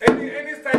any, any anytime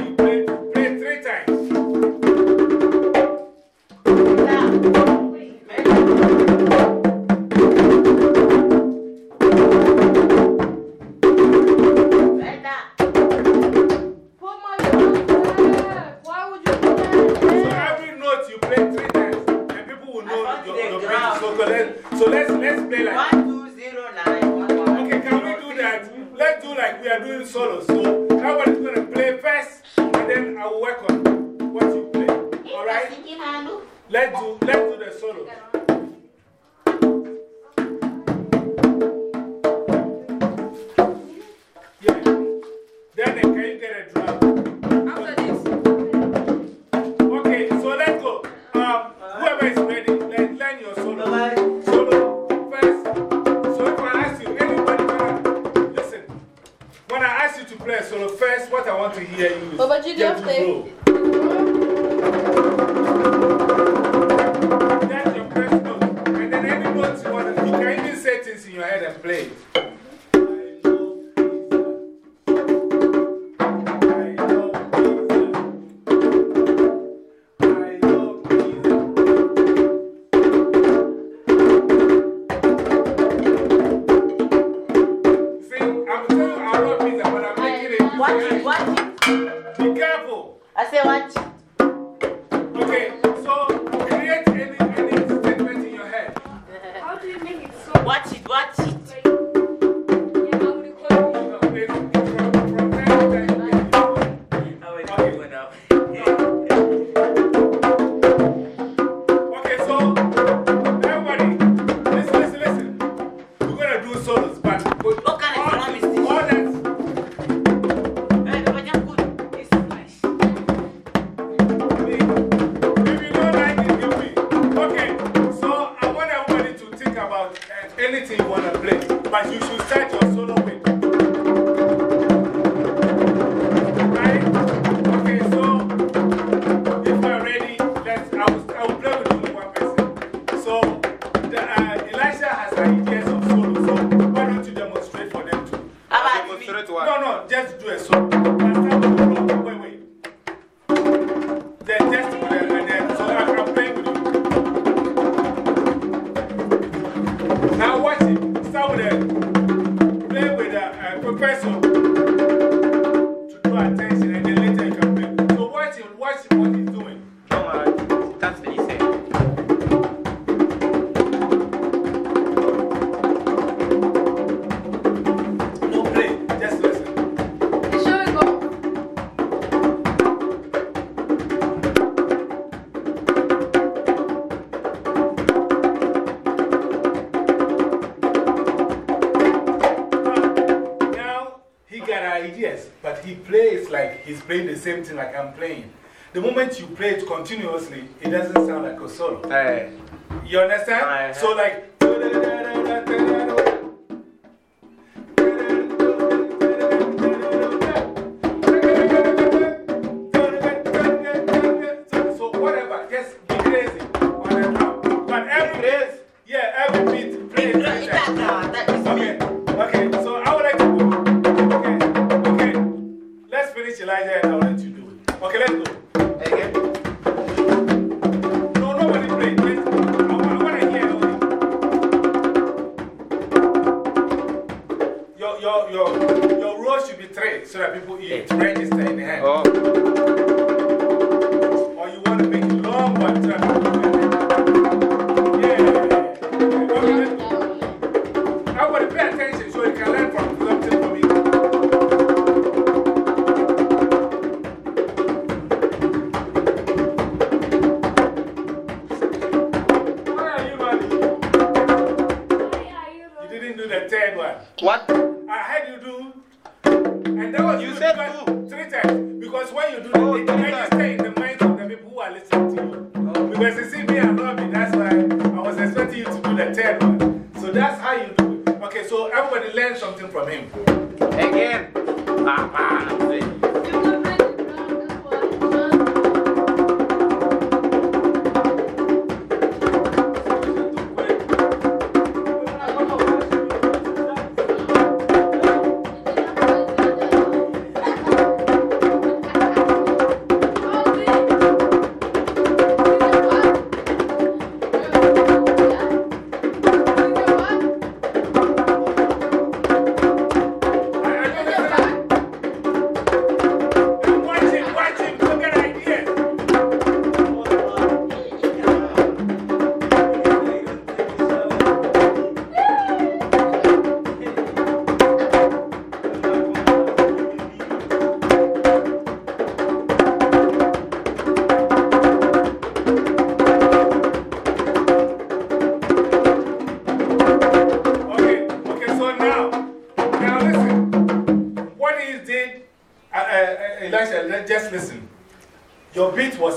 A seu ótimo. Two, two, two, same thing like I'm playing. The moment you play it continuously, it doesn't sound like a solo. You understand? So, like, one time.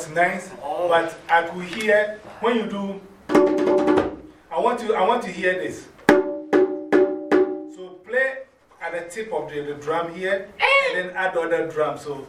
was nice, but I could hear when you do. I want to, I want to hear this. So play at the tip of the, the drum here and then add other drum. So.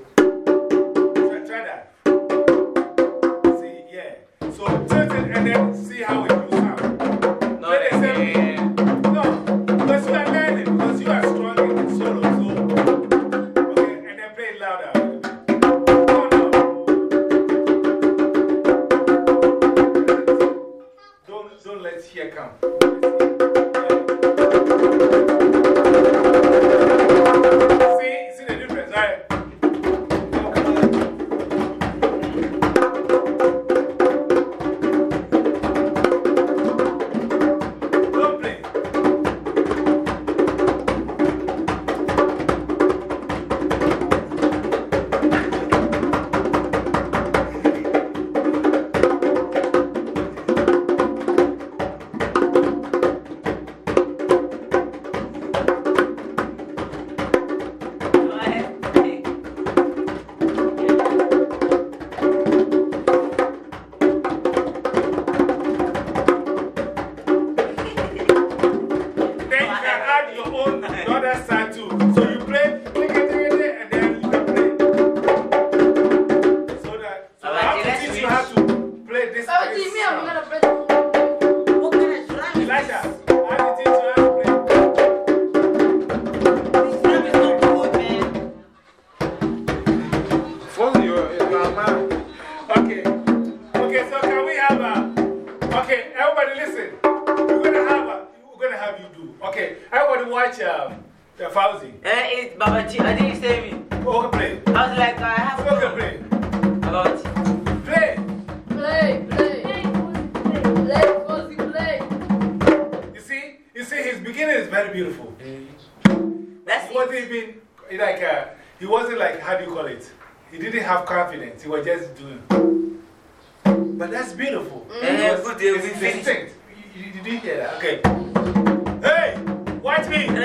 You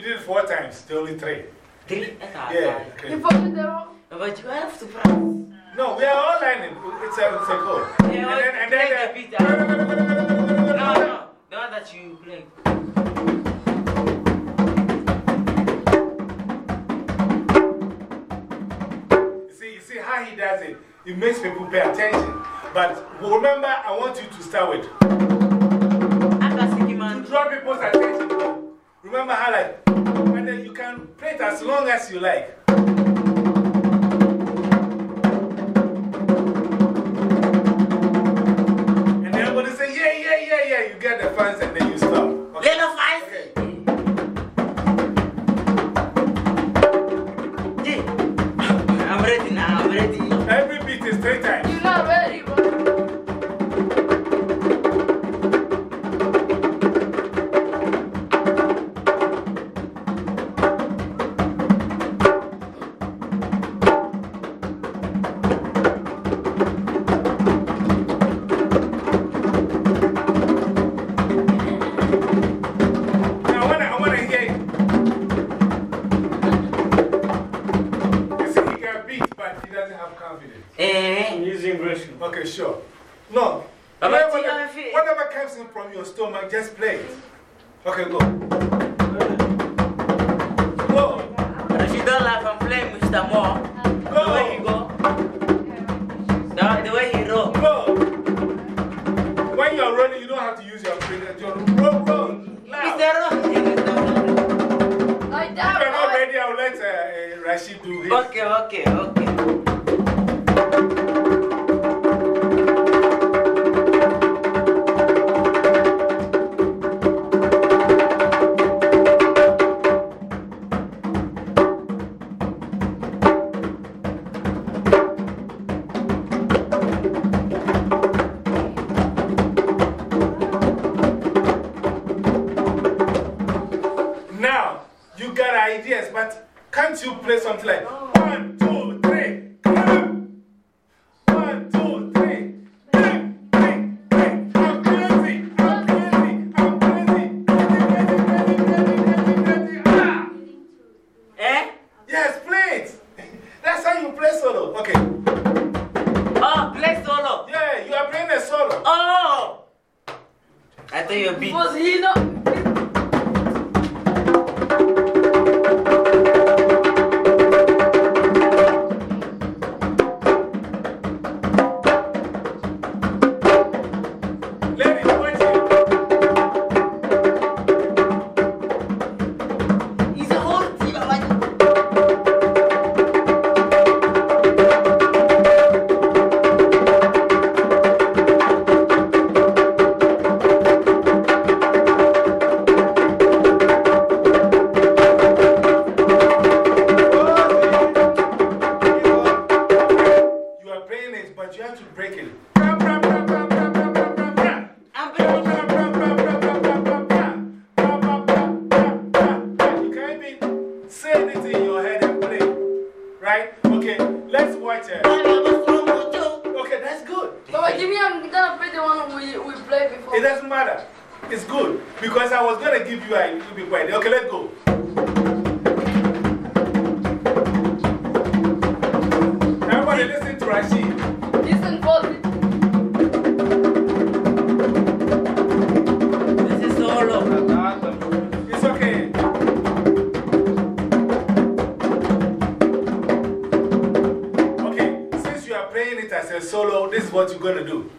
did four times, the only three. Three? Yeah. You fucking But you to. No, we are all learning. It's a, it's a code. Yeah, and then, and then, no, no, no. That you play. see how he does it. it makes people pay attention. But remember, I want you to start with. To draw people's attention. Remember how, like, and then you can play it as long as you like. sure. No. Whatever, whatever comes in from your stomach, just play it. Okay, go. okay. Oh, play solo. Yeah, you are playing a solo. Oh! I thought you're beat. Was he not? what you're going to do.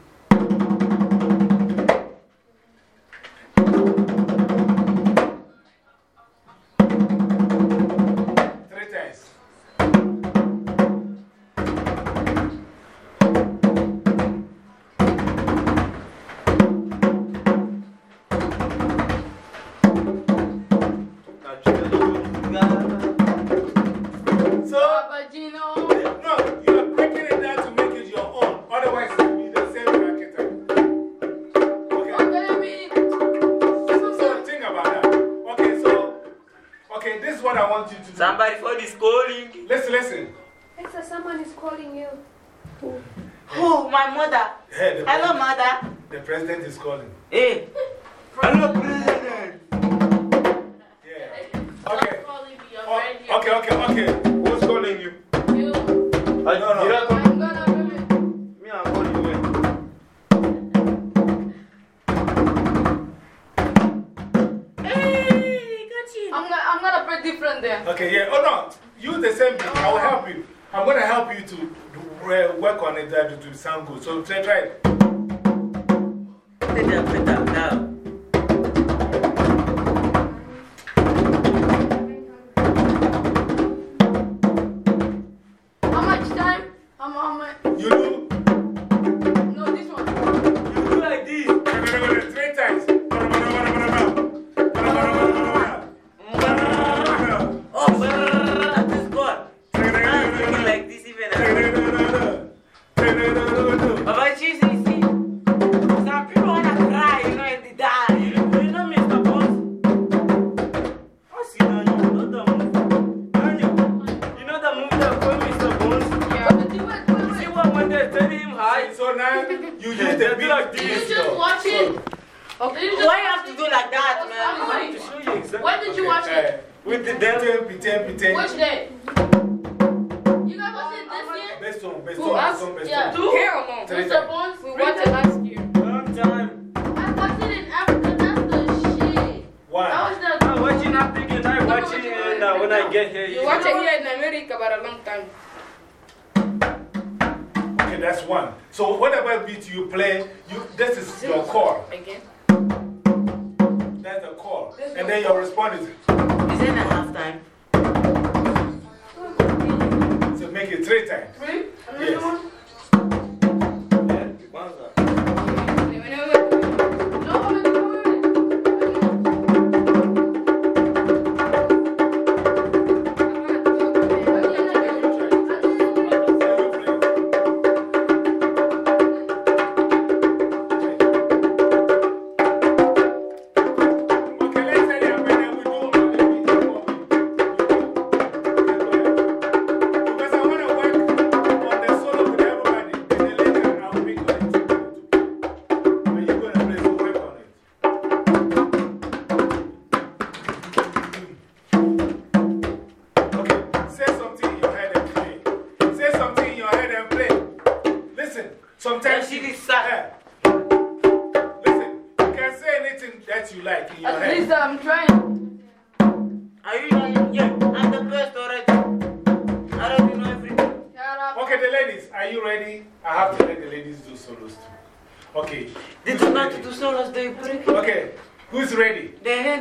gonna pray different then. Okay, yeah. Oh no, use the same thing. I will help you. I'm gonna help you to uh, work on it uh, that to sound good. So try, try it. One. So whatever beat you play, you, this is your call. Again? That's the call. And then your response is. Is it a half time? So make it three times. Three? Yes.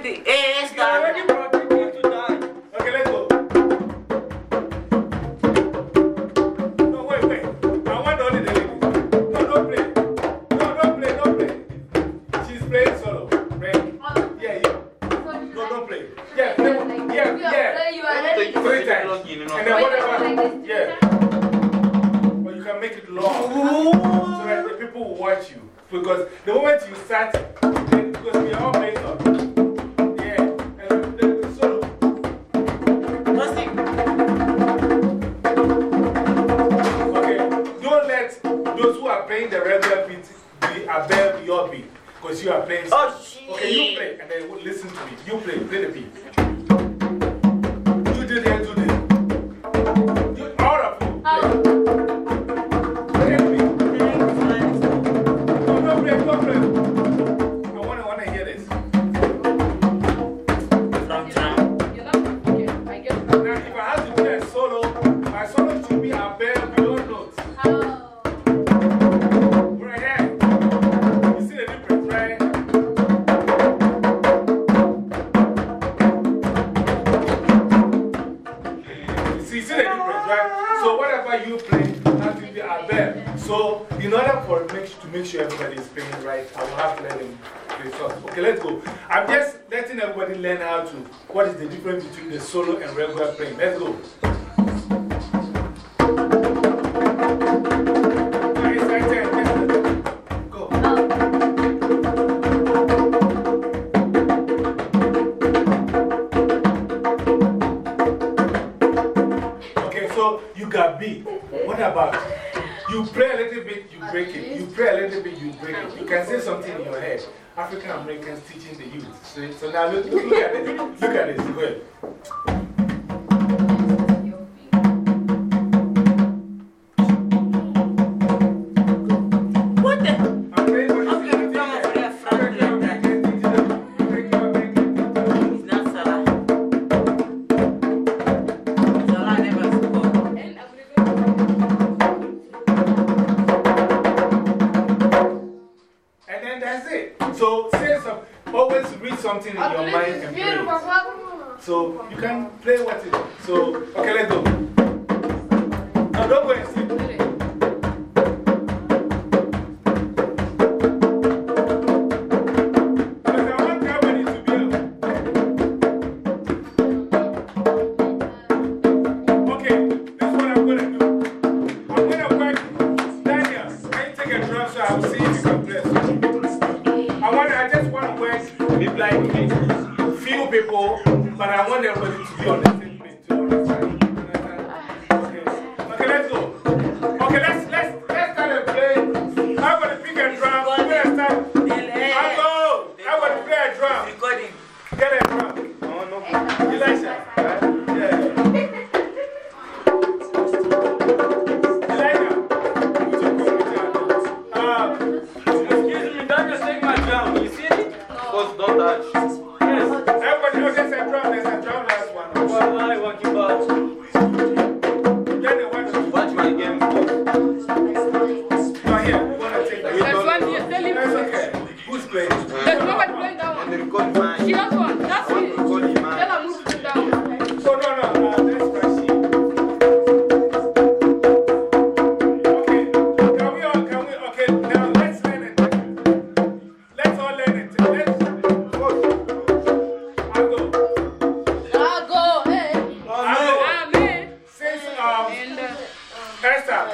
the ass, dog. you play, have to be. So, in order for make, to make sure everybody is playing right, I will have to let them play first. Okay, let's go. I'm just letting everybody learn how to, what is the difference between the solo and regular playing. Let's go. something in your head. African Americans teaching the youth. So, so now look, look, look at this. Look at this. Well,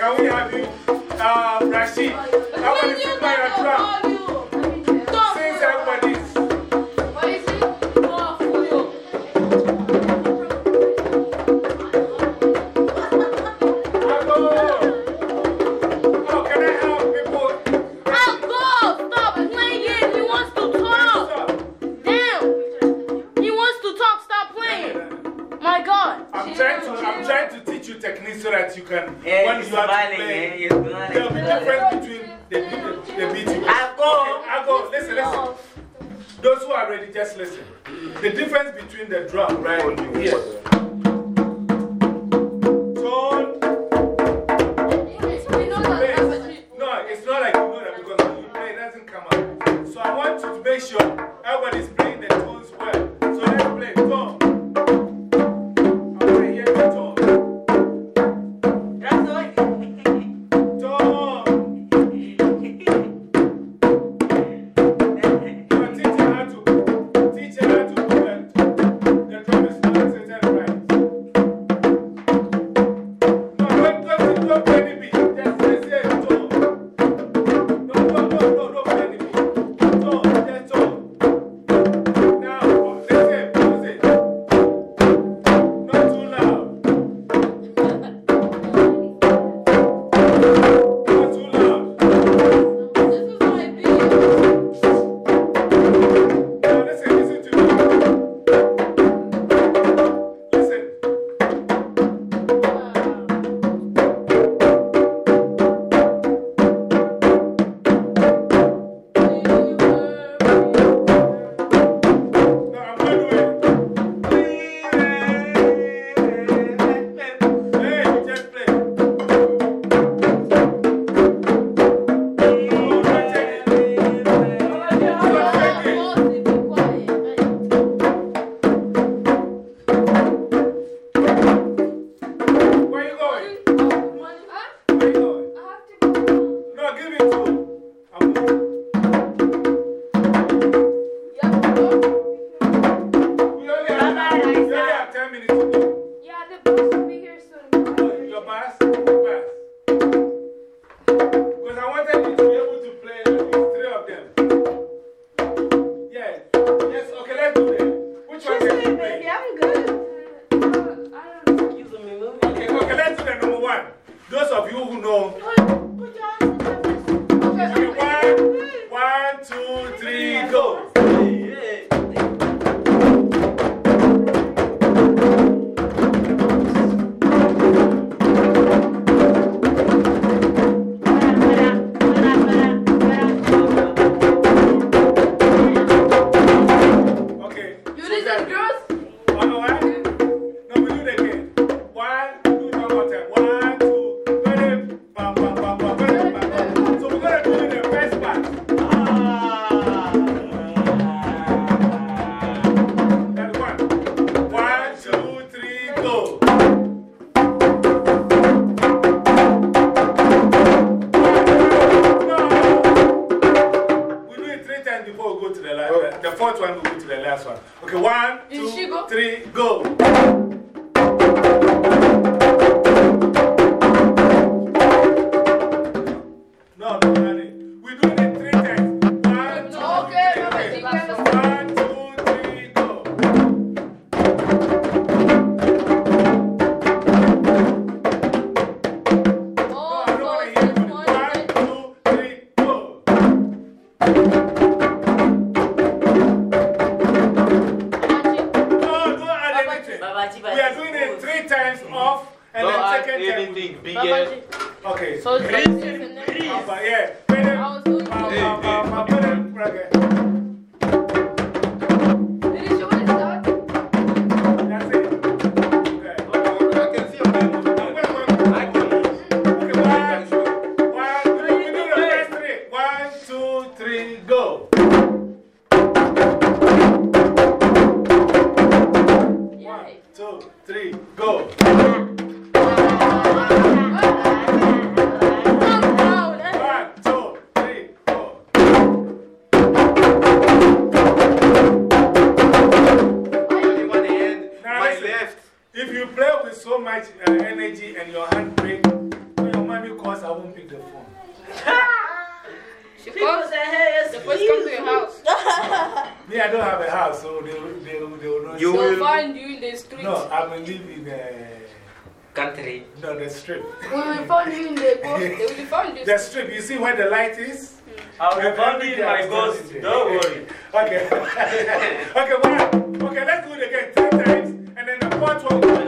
can we have you? Uh, Rashid, I want to prepare a drum. Drop right Those of you who know. One, one, two, three, go. That's what.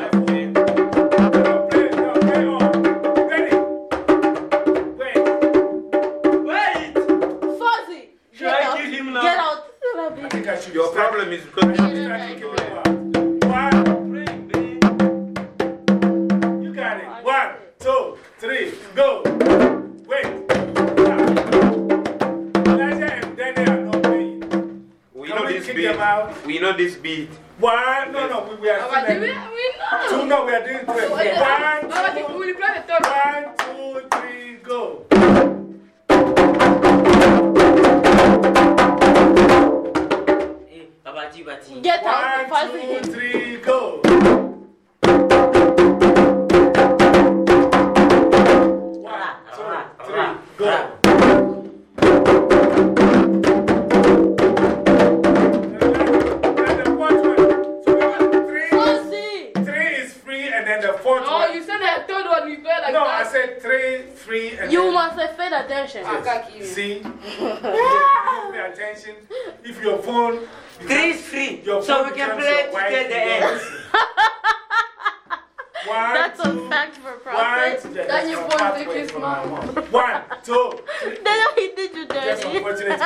want to take his mom. One, two, three. Then he did you, Daddy. Just unfortunate.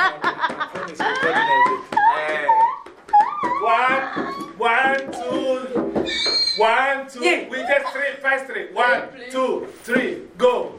One, one, two, one, two. Yeah. We just three, five, three. One, two, three, go.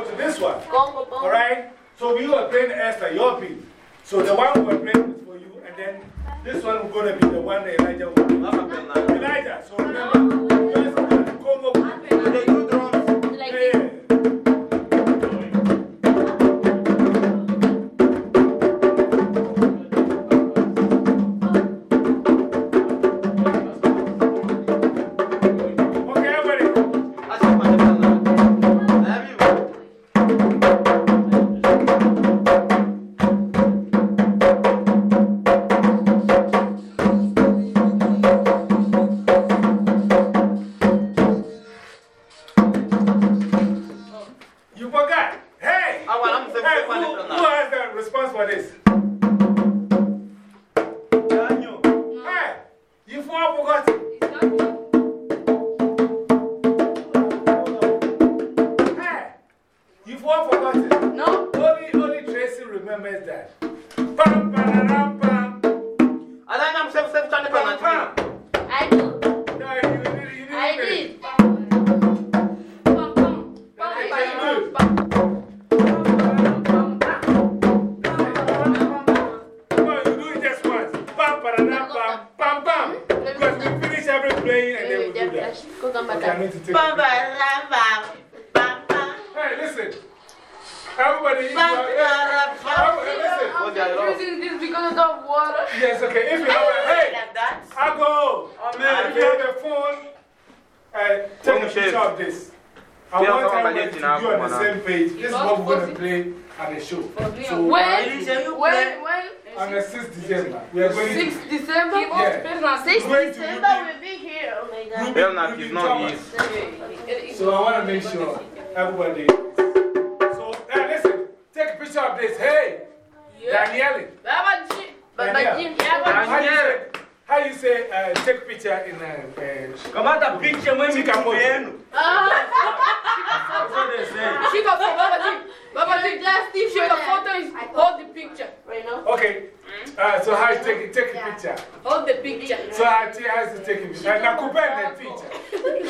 go to this one. All right? So we were playing Esther, your beat. So the one we were playing is for you, and then this one is going to be the one that Elijah will Elijah, so remember. Okay, I back. need to take Bam, a bam, bam, bam, bam. Hey, listen. Everybody, you Bam, are- bam, bam. Everybody, listen. Hold your love. Using this because of water. Yes, okay. If you have a, hey, I go. If you have a phone, uh, take a picture of this. I Tem want everybody to be on the same page. This is what we're going to play at the show. So, When? When? When? on the 6th December, we are going 6 to. December? Yeah. 6 December will be here. Oh my god. Ruby- Bel na Ruby quis, não Thomas. isso. So I want to make sure everybody. So, hey, listen. Take a picture of this. Hey, Danielle. Babaji. Danielle. Babaji. How you say, how you say uh, take picture in a. Uh, Kamata picture when we mãe me vendo. She got for Babaji. Babaji, last Steve, she got photo is hold the picture. Right now? okay. Uh, so how you take it? Take a picture. Hold the picture. So I tell you how to take a picture. And I could the picture. You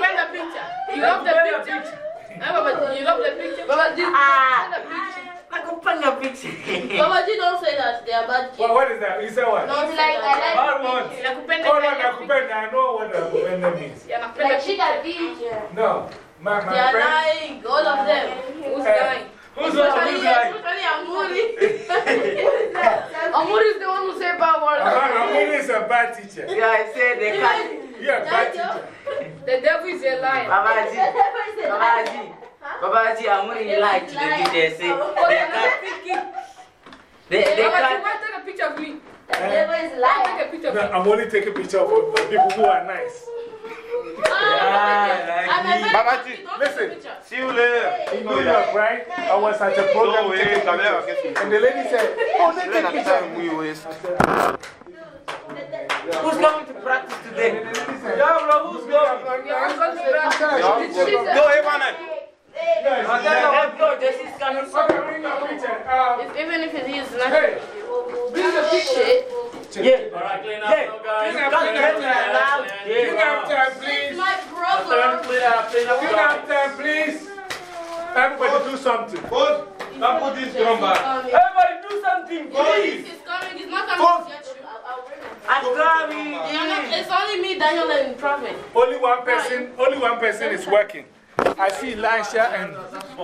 bend the picture. You love the picture. Eh, Babaji, you love the picture. Babaji, Ah. send the picture. Like a panga picture. Babaji, don't say that. They are bad kids. Well, what is that? You say what? Don't say like, I like Bad one. Nakupenda Oh, no, Kenya Nakupenda. I know what Nakupenda means. Yeah, nakupenda picture. No. My, my They are friend. lying, all of them. Who's Eh, lying? Who's on Especially, who's like? especially Amuri. Amuri is the one who said bad words. Amuri is a bad teacher. Yeah, I said they can't. You're a bad teacher. The devil is a liar. Babaji. Babaji. Babaji, I'm only like to the they say. They can't. They, they Babaji, can't. why take a picture of me? Eh? Take a picture of No, me. I'm only taking picture of of people who are nice. Babaji, listen. See you later. In New York, right? I was at a program No, taking pictures. And the lady said, Oh, they Lena take tá picture. muito. Who's coming to practice today? Yeah, bro, who's going? I'm going to practice. Go, Evan. Yes, I tell you this is coming. Okay, bring your picture. Um, if, even if it is not, hey, bring the picture. Yeah. Alright, clean Yeah. Clean up, clean up, to allow. bring Yeah. up time, please. My brother. Clean up, clean up. Bring up time, please. Everybody do something. Put, now put this drum back. Everybody do something, please. He's coming. He's not coming to get you. I'm coming. They are not, it's only me, Daniel, and Prophet. Only one person, only one person is working. I see Elisha and